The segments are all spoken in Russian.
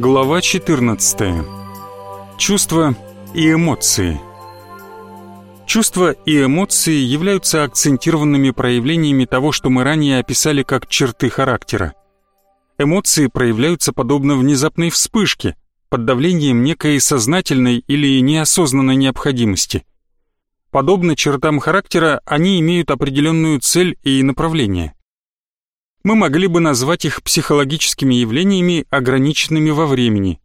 Глава 14. Чувства и эмоции. Чувства и эмоции являются акцентированными проявлениями того, что мы ранее описали как черты характера. Эмоции проявляются подобно внезапной вспышке, под давлением некой сознательной или неосознанной необходимости. Подобно чертам характера, они имеют определенную цель и направление. Мы могли бы назвать их психологическими явлениями, ограниченными во времени.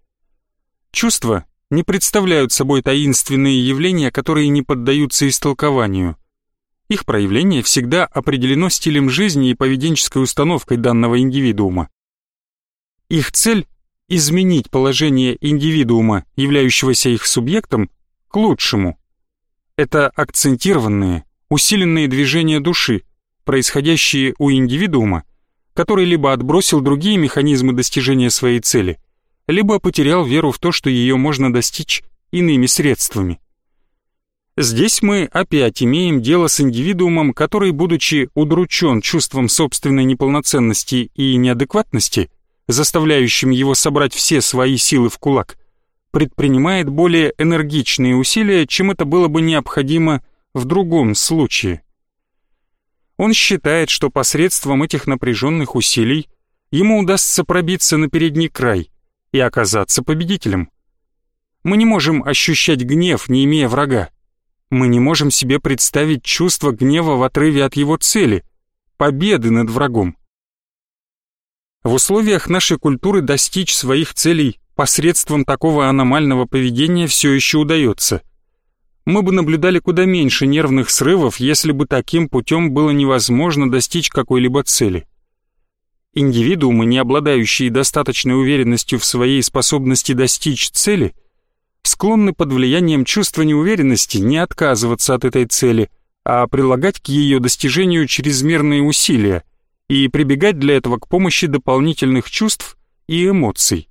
Чувства не представляют собой таинственные явления, которые не поддаются истолкованию. Их проявление всегда определено стилем жизни и поведенческой установкой данного индивидуума. Их цель – изменить положение индивидуума, являющегося их субъектом, к лучшему – это акцентированные, усиленные движения души, происходящие у индивидуума, который либо отбросил другие механизмы достижения своей цели, либо потерял веру в то, что ее можно достичь иными средствами. Здесь мы опять имеем дело с индивидуумом, который, будучи удручен чувством собственной неполноценности и неадекватности, заставляющим его собрать все свои силы в кулак – предпринимает более энергичные усилия, чем это было бы необходимо в другом случае. Он считает, что посредством этих напряженных усилий ему удастся пробиться на передний край и оказаться победителем. Мы не можем ощущать гнев, не имея врага. Мы не можем себе представить чувство гнева в отрыве от его цели, победы над врагом. В условиях нашей культуры достичь своих целей посредством такого аномального поведения все еще удается. Мы бы наблюдали куда меньше нервных срывов, если бы таким путем было невозможно достичь какой-либо цели. Индивидуумы, не обладающие достаточной уверенностью в своей способности достичь цели, склонны под влиянием чувства неуверенности не отказываться от этой цели, а прилагать к ее достижению чрезмерные усилия и прибегать для этого к помощи дополнительных чувств и эмоций.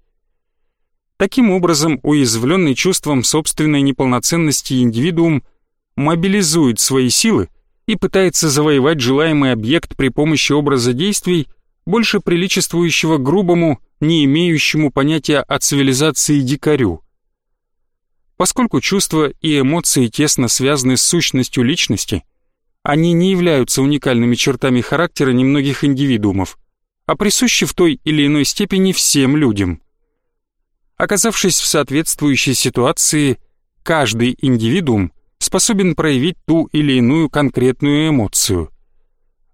Таким образом, уязвленный чувством собственной неполноценности индивидуум мобилизует свои силы и пытается завоевать желаемый объект при помощи образа действий, больше приличествующего грубому, не имеющему понятия о цивилизации дикарю. Поскольку чувства и эмоции тесно связаны с сущностью личности, они не являются уникальными чертами характера немногих индивидуумов, а присущи в той или иной степени всем людям. Оказавшись в соответствующей ситуации, каждый индивидуум способен проявить ту или иную конкретную эмоцию.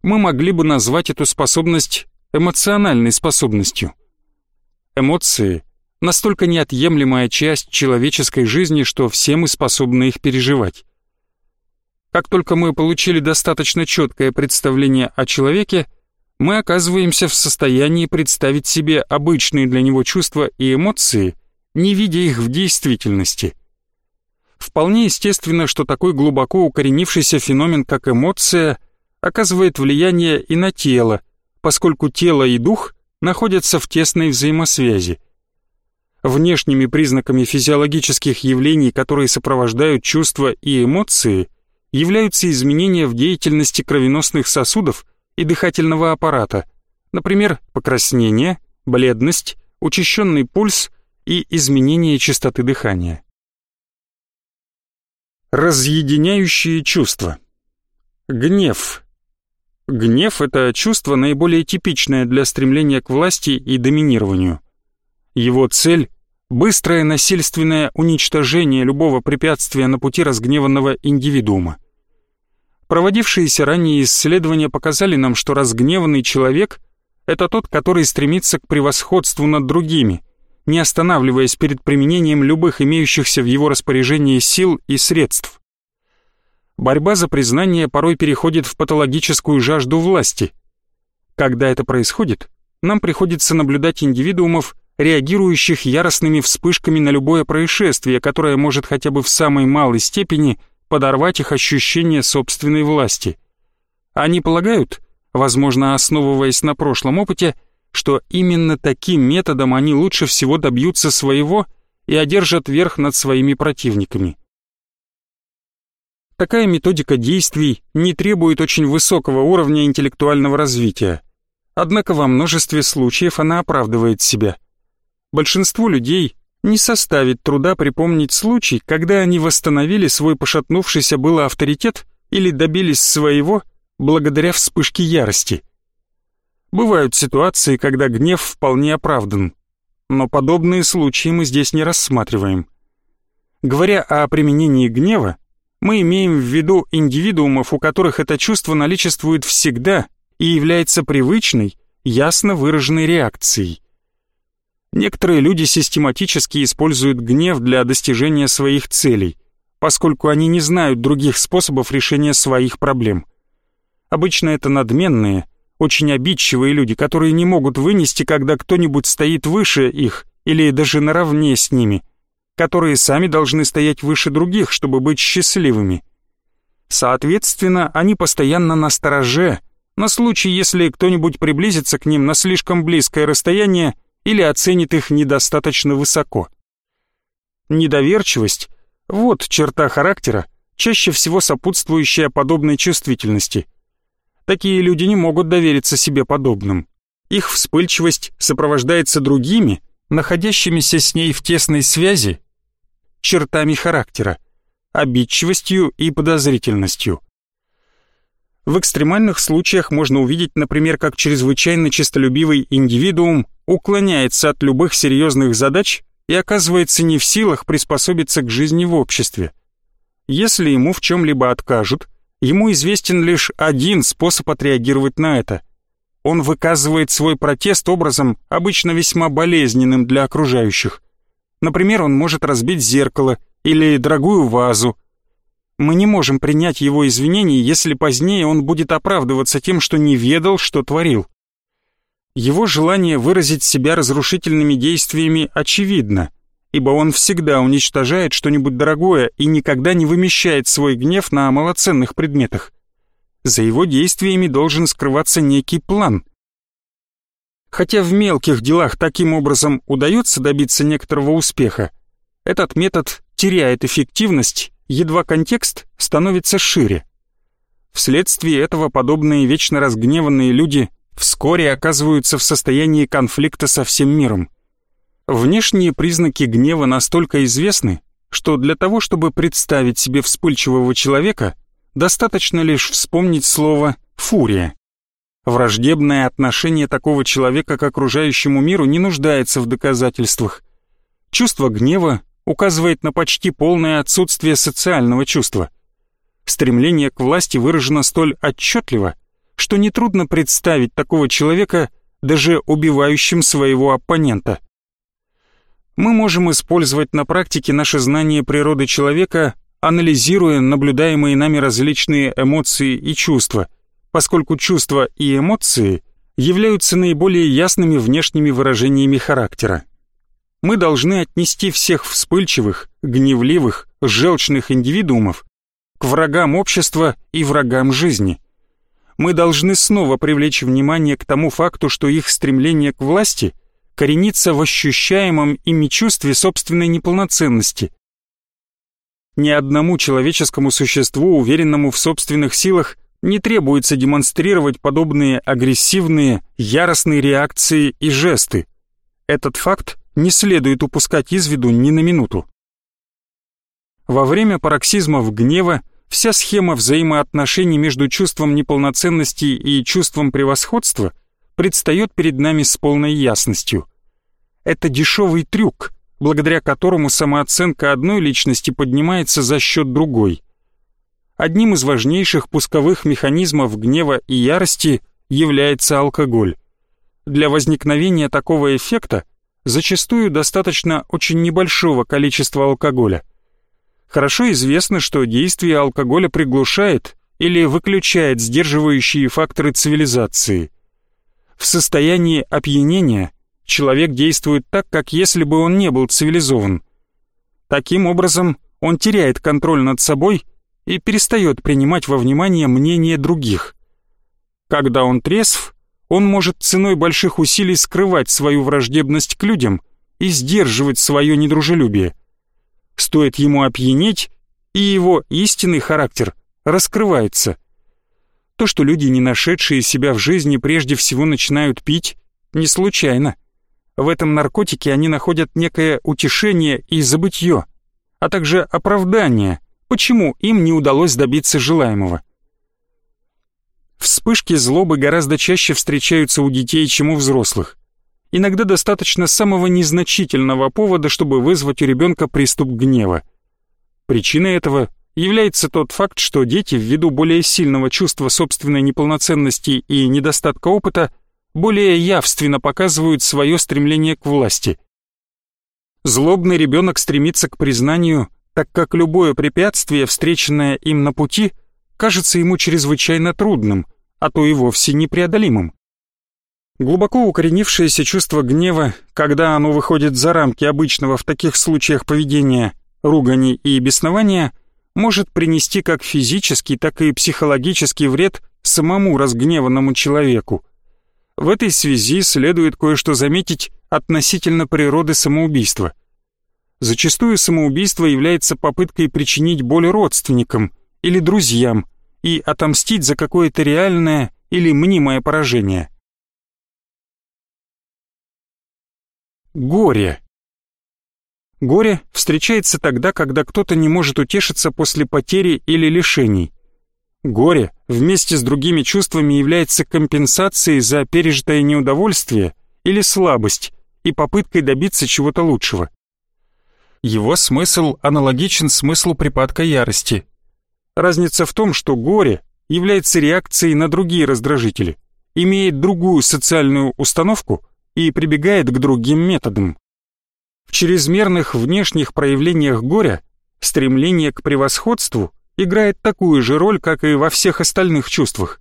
Мы могли бы назвать эту способность эмоциональной способностью. Эмоции — настолько неотъемлемая часть человеческой жизни, что все мы способны их переживать. Как только мы получили достаточно четкое представление о человеке, мы оказываемся в состоянии представить себе обычные для него чувства и эмоции, не видя их в действительности. Вполне естественно, что такой глубоко укоренившийся феномен, как эмоция, оказывает влияние и на тело, поскольку тело и дух находятся в тесной взаимосвязи. Внешними признаками физиологических явлений, которые сопровождают чувства и эмоции, являются изменения в деятельности кровеносных сосудов и дыхательного аппарата, например, покраснение, бледность, учащенный пульс и изменение частоты дыхания. Разъединяющие чувства. Гнев. Гнев — это чувство наиболее типичное для стремления к власти и доминированию. Его цель — быстрое насильственное уничтожение любого препятствия на пути разгневанного индивидуума. Проводившиеся ранее исследования показали нам, что разгневанный человек — это тот, который стремится к превосходству над другими, не останавливаясь перед применением любых имеющихся в его распоряжении сил и средств. Борьба за признание порой переходит в патологическую жажду власти. Когда это происходит, нам приходится наблюдать индивидуумов, реагирующих яростными вспышками на любое происшествие, которое может хотя бы в самой малой степени подорвать их ощущение собственной власти. Они полагают, возможно, основываясь на прошлом опыте, что именно таким методом они лучше всего добьются своего и одержат верх над своими противниками. Такая методика действий не требует очень высокого уровня интеллектуального развития, однако во множестве случаев она оправдывает себя. большинству людей не составит труда припомнить случай, когда они восстановили свой пошатнувшийся было авторитет или добились своего благодаря вспышке ярости. Бывают ситуации, когда гнев вполне оправдан, но подобные случаи мы здесь не рассматриваем. Говоря о применении гнева, мы имеем в виду индивидуумов, у которых это чувство наличествует всегда и является привычной, ясно выраженной реакцией. Некоторые люди систематически используют гнев для достижения своих целей, поскольку они не знают других способов решения своих проблем. Обычно это надменные, очень обидчивые люди, которые не могут вынести, когда кто-нибудь стоит выше их или даже наравне с ними, которые сами должны стоять выше других, чтобы быть счастливыми. Соответственно, они постоянно на стороже, на случай, если кто-нибудь приблизится к ним на слишком близкое расстояние или оценит их недостаточно высоко. Недоверчивость – вот черта характера, чаще всего сопутствующая подобной чувствительности. Такие люди не могут довериться себе подобным. Их вспыльчивость сопровождается другими, находящимися с ней в тесной связи, чертами характера, обидчивостью и подозрительностью. В экстремальных случаях можно увидеть, например, как чрезвычайно честолюбивый индивидуум уклоняется от любых серьезных задач и оказывается не в силах приспособиться к жизни в обществе. Если ему в чем-либо откажут, ему известен лишь один способ отреагировать на это. Он выказывает свой протест образом, обычно весьма болезненным для окружающих. Например, он может разбить зеркало или дорогую вазу, мы не можем принять его извинений, если позднее он будет оправдываться тем, что не ведал, что творил. Его желание выразить себя разрушительными действиями очевидно, ибо он всегда уничтожает что-нибудь дорогое и никогда не вымещает свой гнев на малоценных предметах. За его действиями должен скрываться некий план. Хотя в мелких делах таким образом удается добиться некоторого успеха, этот метод теряет эффективность едва контекст становится шире. Вследствие этого подобные вечно разгневанные люди вскоре оказываются в состоянии конфликта со всем миром. Внешние признаки гнева настолько известны, что для того, чтобы представить себе вспыльчивого человека, достаточно лишь вспомнить слово «фурия». Враждебное отношение такого человека к окружающему миру не нуждается в доказательствах. Чувство гнева указывает на почти полное отсутствие социального чувства. Стремление к власти выражено столь отчетливо, что нетрудно представить такого человека даже убивающим своего оппонента. Мы можем использовать на практике наше знание природы человека, анализируя наблюдаемые нами различные эмоции и чувства, поскольку чувства и эмоции являются наиболее ясными внешними выражениями характера мы должны отнести всех вспыльчивых, гневливых, желчных индивидуумов к врагам общества и врагам жизни. Мы должны снова привлечь внимание к тому факту, что их стремление к власти коренится в ощущаемом ими чувстве собственной неполноценности. Ни одному человеческому существу, уверенному в собственных силах, не требуется демонстрировать подобные агрессивные, яростные реакции и жесты. Этот факт не следует упускать из виду ни на минуту. Во время пароксизмов гнева вся схема взаимоотношений между чувством неполноценности и чувством превосходства предстает перед нами с полной ясностью. Это дешевый трюк, благодаря которому самооценка одной личности поднимается за счет другой. Одним из важнейших пусковых механизмов гнева и ярости является алкоголь. Для возникновения такого эффекта зачастую достаточно очень небольшого количества алкоголя. Хорошо известно, что действие алкоголя приглушает или выключает сдерживающие факторы цивилизации. В состоянии опьянения человек действует так, как если бы он не был цивилизован. Таким образом, он теряет контроль над собой и перестает принимать во внимание мнение других. Когда он трезв, он может ценой больших усилий скрывать свою враждебность к людям и сдерживать свое недружелюбие. Стоит ему опьянеть, и его истинный характер раскрывается. То, что люди, не нашедшие себя в жизни, прежде всего начинают пить, не случайно. В этом наркотике они находят некое утешение и забытье, а также оправдание, почему им не удалось добиться желаемого. Вспышки злобы гораздо чаще встречаются у детей, чем у взрослых. Иногда достаточно самого незначительного повода, чтобы вызвать у ребенка приступ гнева. Причиной этого является тот факт, что дети ввиду более сильного чувства собственной неполноценности и недостатка опыта более явственно показывают свое стремление к власти. Злобный ребенок стремится к признанию, так как любое препятствие, встреченное им на пути, кажется ему чрезвычайно трудным, а то и вовсе непреодолимым. Глубоко укоренившееся чувство гнева, когда оно выходит за рамки обычного в таких случаях поведения, ругани и беснования, может принести как физический, так и психологический вред самому разгневанному человеку. В этой связи следует кое-что заметить относительно природы самоубийства. Зачастую самоубийство является попыткой причинить боль родственникам или друзьям и отомстить за какое-то реальное или мнимое поражение. Горе. Горе встречается тогда, когда кто-то не может утешиться после потери или лишений. Горе вместе с другими чувствами является компенсацией за пережитое неудовольствие или слабость и попыткой добиться чего-то лучшего. Его смысл аналогичен смыслу припадка ярости. Разница в том, что горе является реакцией на другие раздражители, имеет другую социальную установку и прибегает к другим методам. В чрезмерных внешних проявлениях горя стремление к превосходству играет такую же роль, как и во всех остальных чувствах.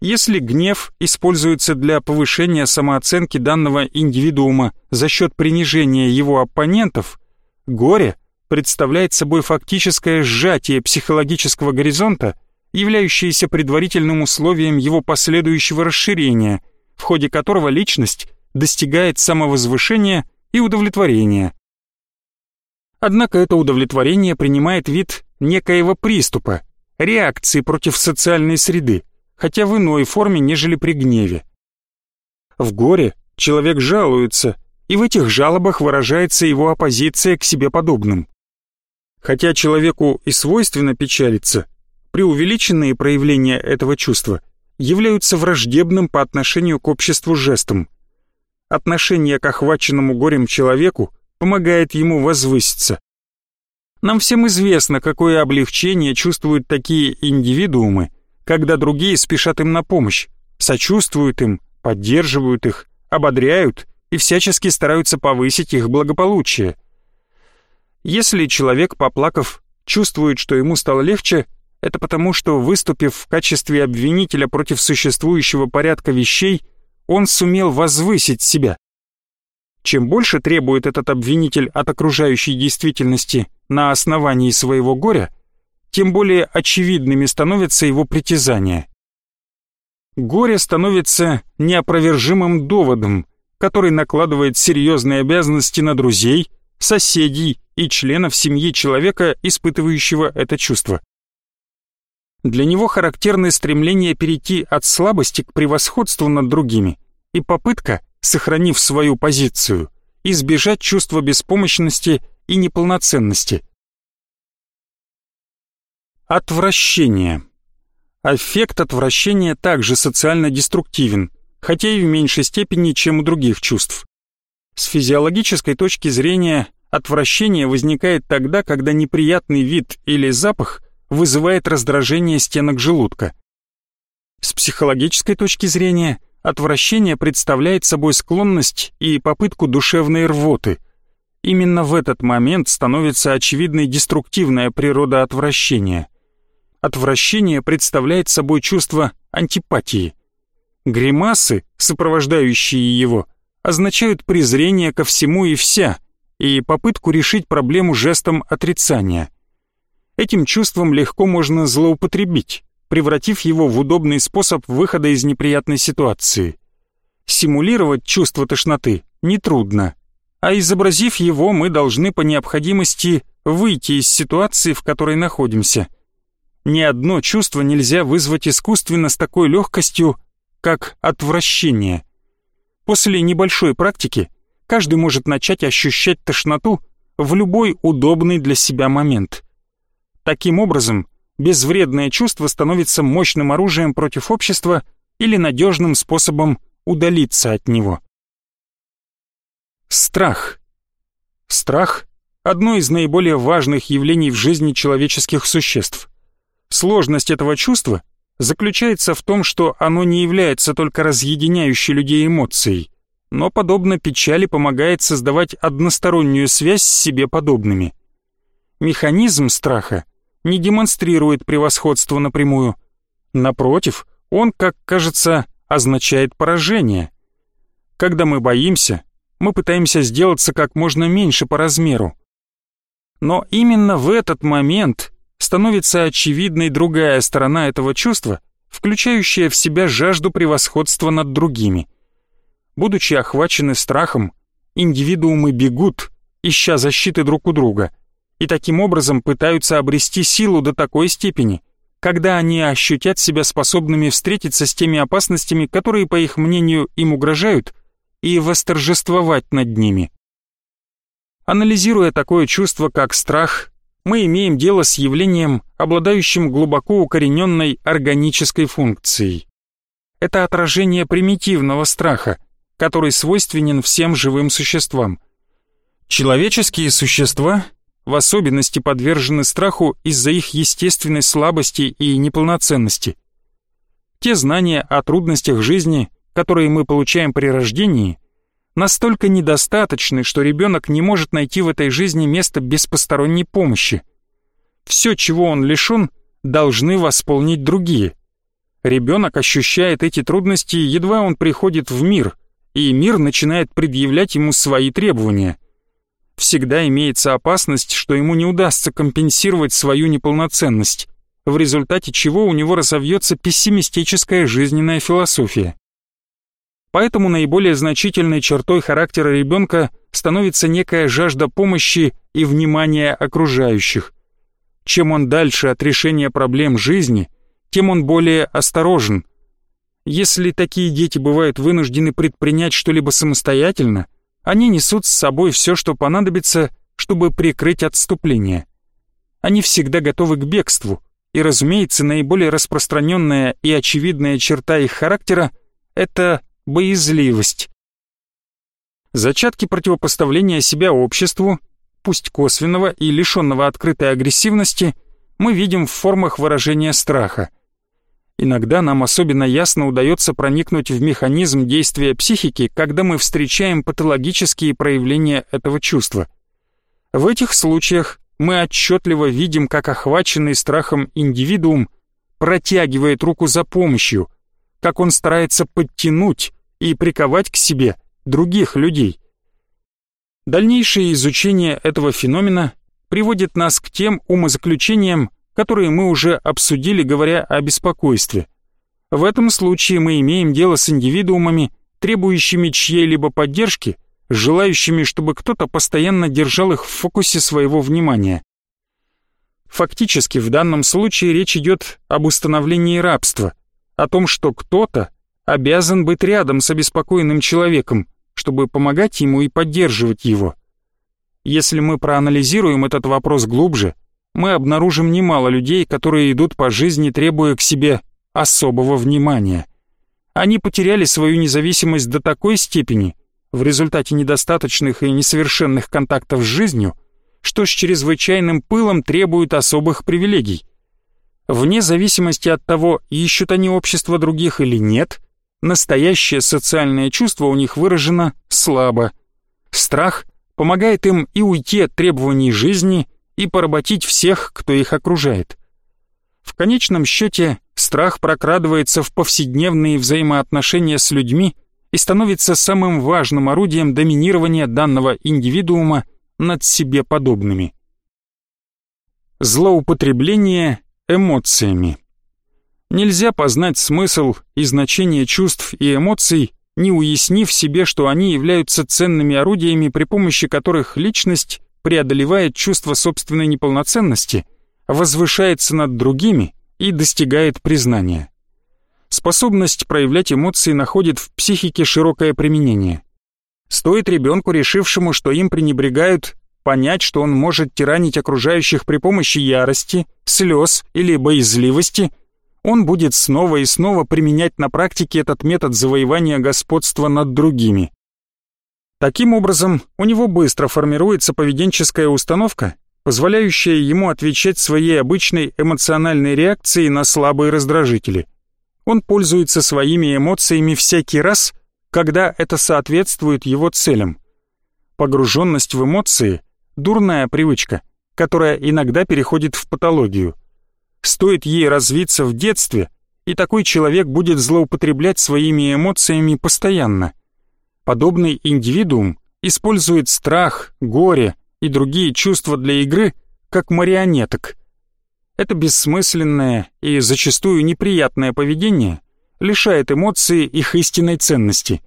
Если гнев используется для повышения самооценки данного индивидуума за счет принижения его оппонентов, горе представляет собой фактическое сжатие психологического горизонта, являющееся предварительным условием его последующего расширения, в ходе которого личность достигает самовозвышения и удовлетворения. Однако это удовлетворение принимает вид некоего приступа, реакции против социальной среды, хотя в иной форме, нежели при гневе. В горе человек жалуется, и в этих жалобах выражается его оппозиция к себе подобным. Хотя человеку и свойственно печалиться, преувеличенные проявления этого чувства являются враждебным по отношению к обществу жестом. Отношение к охваченному горем человеку помогает ему возвыситься. Нам всем известно, какое облегчение чувствуют такие индивидуумы, когда другие спешат им на помощь, сочувствуют им, поддерживают их, ободряют и всячески стараются повысить их благополучие. Если человек, поплакав, чувствует, что ему стало легче, это потому, что, выступив в качестве обвинителя против существующего порядка вещей, он сумел возвысить себя. Чем больше требует этот обвинитель от окружающей действительности на основании своего горя, тем более очевидными становятся его притязания. Горе становится неопровержимым доводом, который накладывает серьезные обязанности на друзей, соседей и членов семьи человека, испытывающего это чувство. Для него характерны стремление перейти от слабости к превосходству над другими и попытка сохранив свою позицию, избежать чувства беспомощности и неполноценности. Отвращение. Аффект отвращения также социально деструктивен, хотя и в меньшей степени, чем у других чувств. С физиологической точки зрения отвращение возникает тогда, когда неприятный вид или запах вызывает раздражение стенок желудка. С психологической точки зрения Отвращение представляет собой склонность и попытку душевной рвоты. Именно в этот момент становится очевидной деструктивная природа отвращения. Отвращение представляет собой чувство антипатии. Гримасы, сопровождающие его, означают презрение ко всему и вся и попытку решить проблему жестом отрицания. Этим чувством легко можно злоупотребить превратив его в удобный способ выхода из неприятной ситуации. Симулировать чувство тошноты нетрудно, а изобразив его, мы должны по необходимости выйти из ситуации, в которой находимся. Ни одно чувство нельзя вызвать искусственно с такой легкостью, как отвращение. После небольшой практики каждый может начать ощущать тошноту в любой удобный для себя момент. Таким образом, безвредное чувство становится мощным оружием против общества или надежным способом удалиться от него. Страх. Страх – одно из наиболее важных явлений в жизни человеческих существ. Сложность этого чувства заключается в том, что оно не является только разъединяющей людей эмоцией, но, подобно печали, помогает создавать одностороннюю связь с себе подобными. Механизм страха не демонстрирует превосходство напрямую. Напротив, он, как кажется, означает поражение. Когда мы боимся, мы пытаемся сделаться как можно меньше по размеру. Но именно в этот момент становится очевидной другая сторона этого чувства, включающая в себя жажду превосходства над другими. Будучи охвачены страхом, индивидуумы бегут, ища защиты друг у друга, и таким образом пытаются обрести силу до такой степени, когда они ощутят себя способными встретиться с теми опасностями, которые, по их мнению, им угрожают, и восторжествовать над ними. Анализируя такое чувство, как страх, мы имеем дело с явлением, обладающим глубоко укорененной органической функцией. Это отражение примитивного страха, который свойственен всем живым существам. Человеческие существа в особенности подвержены страху из-за их естественной слабости и неполноценности. Те знания о трудностях жизни, которые мы получаем при рождении, настолько недостаточны, что ребенок не может найти в этой жизни место без посторонней помощи. Все, чего он лишен, должны восполнить другие. Ребенок ощущает эти трудности, едва он приходит в мир, и мир начинает предъявлять ему свои требования. Всегда имеется опасность, что ему не удастся компенсировать свою неполноценность, в результате чего у него разовьется пессимистическая жизненная философия. Поэтому наиболее значительной чертой характера ребенка становится некая жажда помощи и внимания окружающих. Чем он дальше от решения проблем жизни, тем он более осторожен. Если такие дети бывают вынуждены предпринять что-либо самостоятельно, они несут с собой все, что понадобится, чтобы прикрыть отступление. Они всегда готовы к бегству, и, разумеется, наиболее распространенная и очевидная черта их характера – это боязливость. Зачатки противопоставления себя обществу, пусть косвенного и лишенного открытой агрессивности, мы видим в формах выражения страха. Иногда нам особенно ясно удается проникнуть в механизм действия психики, когда мы встречаем патологические проявления этого чувства. В этих случаях мы отчетливо видим, как охваченный страхом индивидуум протягивает руку за помощью, как он старается подтянуть, и приковать к себе других людей. Дальнейшее изучение этого феномена приводит нас к тем умозаключениям, которые мы уже обсудили, говоря о беспокойстве. В этом случае мы имеем дело с индивидуумами, требующими чьей-либо поддержки, желающими, чтобы кто-то постоянно держал их в фокусе своего внимания. Фактически в данном случае речь идет об установлении рабства, о том, что кто-то обязан быть рядом с обеспокоенным человеком, чтобы помогать ему и поддерживать его. Если мы проанализируем этот вопрос глубже, мы обнаружим немало людей, которые идут по жизни, требуя к себе особого внимания. Они потеряли свою независимость до такой степени, в результате недостаточных и несовершенных контактов с жизнью, что с чрезвычайным пылом требуют особых привилегий. Вне зависимости от того, ищут они общество других или нет, настоящее социальное чувство у них выражено слабо. Страх помогает им и уйти от требований жизни, и поработить всех, кто их окружает. В конечном счете, страх прокрадывается в повседневные взаимоотношения с людьми и становится самым важным орудием доминирования данного индивидуума над себе подобными. Злоупотребление эмоциями. Нельзя познать смысл и значение чувств и эмоций, не уяснив себе, что они являются ценными орудиями, при помощи которых личность преодолевает чувство собственной неполноценности, возвышается над другими и достигает признания. способность проявлять эмоции находит в психике широкое применение. Стоит ребенку, решившему, что им пренебрегают, понять, что он может тиранить окружающих при помощи ярости, слез или боязливости, он будет снова и снова применять на практике этот метод завоевания господства над другими. Таким образом, у него быстро формируется поведенческая установка, позволяющая ему отвечать своей обычной эмоциональной реакцией на слабые раздражители. Он пользуется своими эмоциями всякий раз, когда это соответствует его целям. Погруженность в эмоции – дурная привычка, которая иногда переходит в патологию. Стоит ей развиться в детстве, и такой человек будет злоупотреблять своими эмоциями постоянно. Подобный индивидуум использует страх, горе и другие чувства для игры как марионеток. Это бессмысленное и зачастую неприятное поведение лишает эмоции их истинной ценности.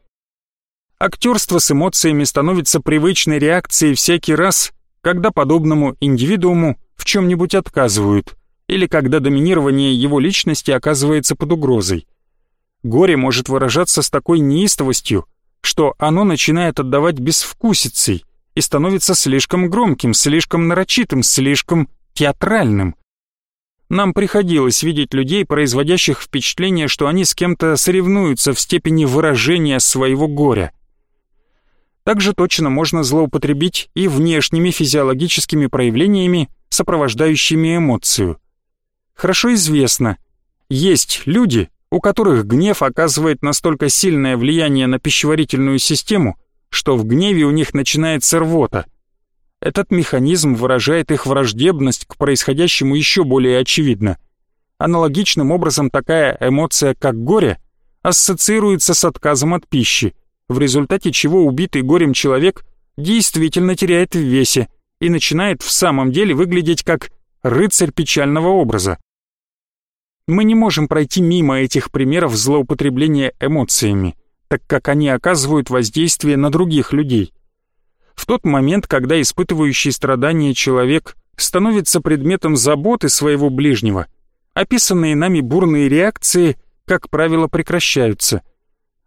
Актерство с эмоциями становится привычной реакцией всякий раз, когда подобному индивидууму в чем-нибудь отказывают или когда доминирование его личности оказывается под угрозой. Горе может выражаться с такой неистовостью, что оно начинает отдавать безвкусицей и становится слишком громким, слишком нарочитым, слишком театральным. Нам приходилось видеть людей, производящих впечатление, что они с кем-то соревнуются в степени выражения своего горя. Также точно можно злоупотребить и внешними физиологическими проявлениями, сопровождающими эмоцию. Хорошо известно, есть люди, у которых гнев оказывает настолько сильное влияние на пищеварительную систему, что в гневе у них начинается рвота. Этот механизм выражает их враждебность к происходящему еще более очевидно. Аналогичным образом такая эмоция, как горе, ассоциируется с отказом от пищи, в результате чего убитый горем человек действительно теряет в весе и начинает в самом деле выглядеть как рыцарь печального образа. Мы не можем пройти мимо этих примеров злоупотребления эмоциями, так как они оказывают воздействие на других людей. В тот момент, когда испытывающий страдания человек становится предметом заботы своего ближнего, описанные нами бурные реакции, как правило, прекращаются –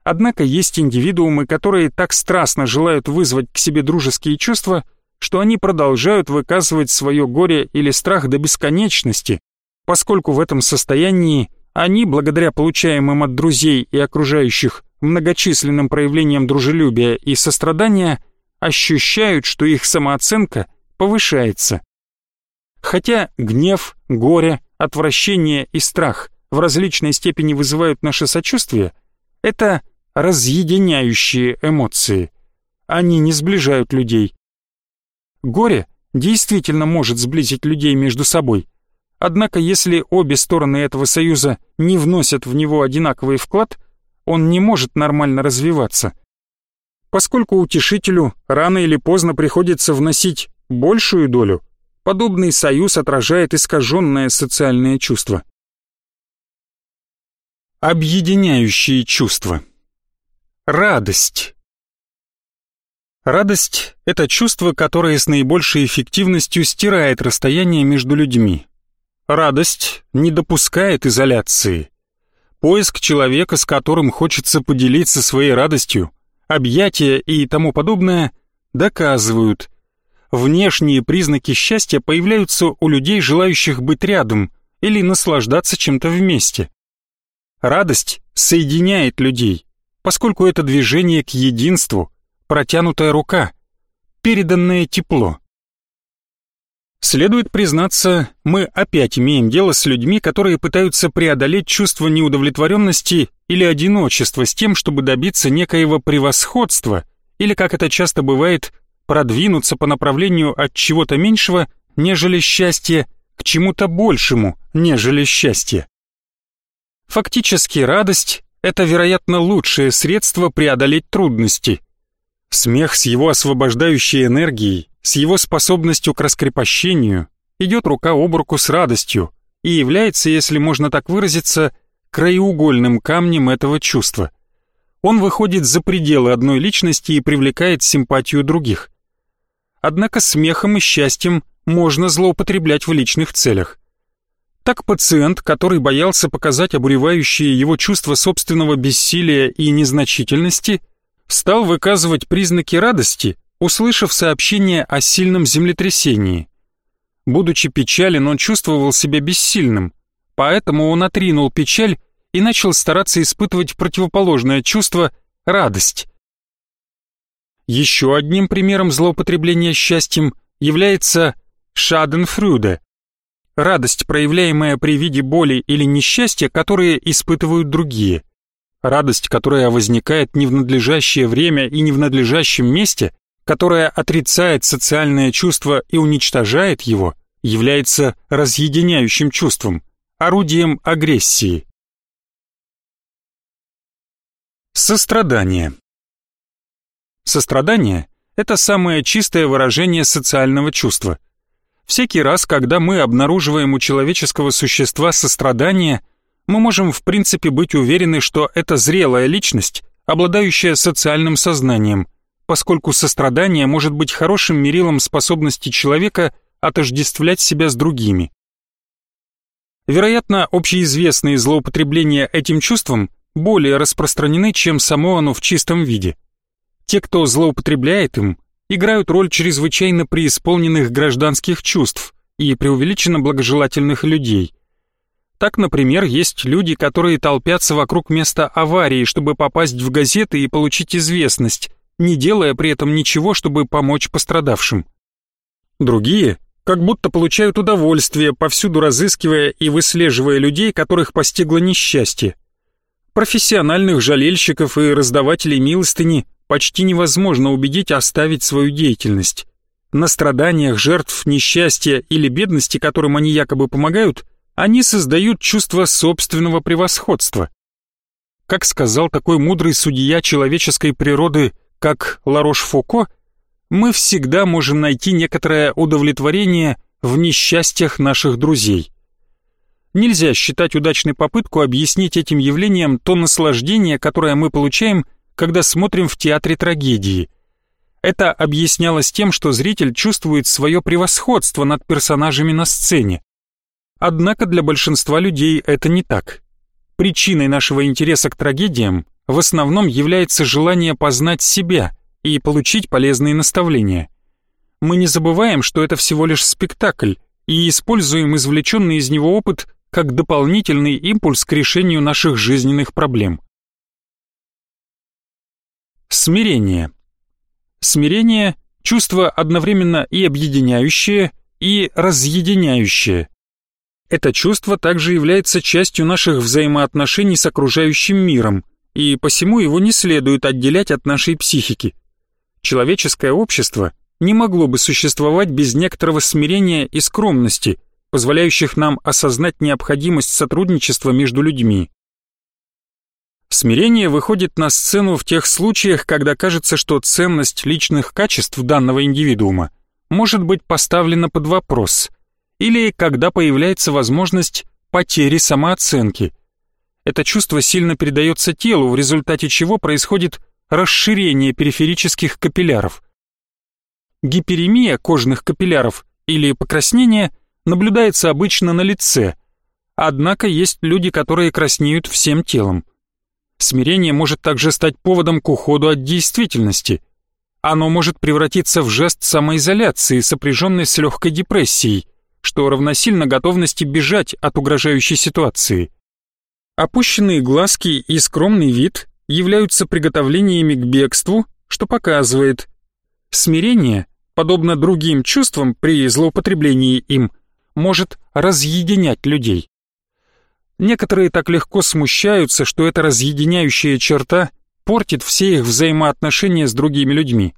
Однако есть индивидуумы, которые так страстно желают вызвать к себе дружеские чувства, что они продолжают выказывать свое горе или страх до бесконечности, поскольку в этом состоянии они, благодаря получаемым от друзей и окружающих многочисленным проявлениям дружелюбия и сострадания, ощущают, что их самооценка повышается. Хотя гнев, горе, отвращение и страх в различной степени вызывают наше сочувствие, это разъединяющие эмоции. Они не сближают людей. Горе действительно может сблизить людей между собой. Однако если обе стороны этого союза не вносят в него одинаковый вклад, он не может нормально развиваться. Поскольку утешителю рано или поздно приходится вносить большую долю, подобный союз отражает искаженное социальное чувство. Объединяющие чувства Радость. Радость — это чувство, которое с наибольшей эффективностью стирает расстояние между людьми. Радость не допускает изоляции. Поиск человека, с которым хочется поделиться своей радостью, объятия и тому подобное, доказывают. Внешние признаки счастья появляются у людей, желающих быть рядом или наслаждаться чем-то вместе. Радость соединяет людей, поскольку это движение к единству, протянутая рука, переданное тепло. Следует признаться, мы опять имеем дело с людьми, которые пытаются преодолеть чувство неудовлетворенности или одиночества с тем, чтобы добиться некоего превосходства, или, как это часто бывает, продвинуться по направлению от чего-то меньшего, нежели счастье, к чему-то большему, нежели счастье. Фактически радость это, вероятно, лучшее средство преодолеть трудности. Смех с его освобождающей энергией, с его способностью к раскрепощению, идет рука об руку с радостью и является, если можно так выразиться, краеугольным камнем этого чувства. Он выходит за пределы одной личности и привлекает симпатию других. Однако смехом и счастьем можно злоупотреблять в личных целях. Так пациент, который боялся показать обуревающие его чувство собственного бессилия и незначительности, стал выказывать признаки радости, услышав сообщение о сильном землетрясении. Будучи печален, он чувствовал себя бессильным, поэтому он отринул печаль и начал стараться испытывать противоположное чувство – радость. Еще одним примером злоупотребления счастьем является шаденфрюде – радость, проявляемая при виде боли или несчастья, которые испытывают другие. Радость, которая возникает не в надлежащее время и не в надлежащем месте, которая отрицает социальное чувство и уничтожает его, является разъединяющим чувством, орудием агрессии. Сострадание. Сострадание – это самое чистое выражение социального чувства. Всякий раз, когда мы обнаруживаем у человеческого существа сострадание, мы можем в принципе быть уверены, что это зрелая личность, обладающая социальным сознанием, поскольку сострадание может быть хорошим мерилом способности человека отождествлять себя с другими. Вероятно, общеизвестные злоупотребления этим чувством более распространены, чем само оно в чистом виде. Те, кто злоупотребляет им, играют роль чрезвычайно преисполненных гражданских чувств и преувеличенно благожелательных людей. Так, например, есть люди, которые толпятся вокруг места аварии, чтобы попасть в газеты и получить известность, не делая при этом ничего, чтобы помочь пострадавшим. Другие как будто получают удовольствие, повсюду разыскивая и выслеживая людей, которых постигло несчастье. Профессиональных жалельщиков и раздавателей милостыни почти невозможно убедить оставить свою деятельность. На страданиях жертв несчастья или бедности, которым они якобы помогают, они создают чувство собственного превосходства. Как сказал такой мудрый судья человеческой природы, как Ларош Фуко, мы всегда можем найти некоторое удовлетворение в несчастьях наших друзей. Нельзя считать удачной попытку объяснить этим явлением то наслаждение, которое мы получаем, когда смотрим в театре трагедии. Это объяснялось тем, что зритель чувствует свое превосходство над персонажами на сцене. Однако для большинства людей это не так. Причиной нашего интереса к трагедиям в основном является желание познать себя и получить полезные наставления. Мы не забываем, что это всего лишь спектакль, и используем извлеченный из него опыт как дополнительный импульс к решению наших жизненных проблем. Смирение. Смирение – чувство одновременно и объединяющее, и разъединяющее. Это чувство также является частью наших взаимоотношений с окружающим миром, и посему его не следует отделять от нашей психики. Человеческое общество не могло бы существовать без некоторого смирения и скромности – позволяющих нам осознать необходимость сотрудничества между людьми. Смирение выходит на сцену в тех случаях, когда кажется, что ценность личных качеств данного индивидуума может быть поставлена под вопрос, или когда появляется возможность потери самооценки. Это чувство сильно передается телу, в результате чего происходит расширение периферических капилляров. Гиперемия кожных капилляров или покраснение – наблюдается обычно на лице, однако есть люди, которые краснеют всем телом. Смирение может также стать поводом к уходу от действительности. Оно может превратиться в жест самоизоляции, сопряженный с легкой депрессией, что равносильно готовности бежать от угрожающей ситуации. Опущенные глазки и скромный вид являются приготовлениями к бегству, что показывает, смирение, подобно другим чувствам при злоупотреблении им – может разъединять людей. Некоторые так легко смущаются, что эта разъединяющая черта портит все их взаимоотношения с другими людьми.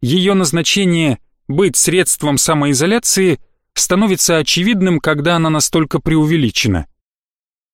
Ее назначение быть средством самоизоляции становится очевидным, когда она настолько преувеличена.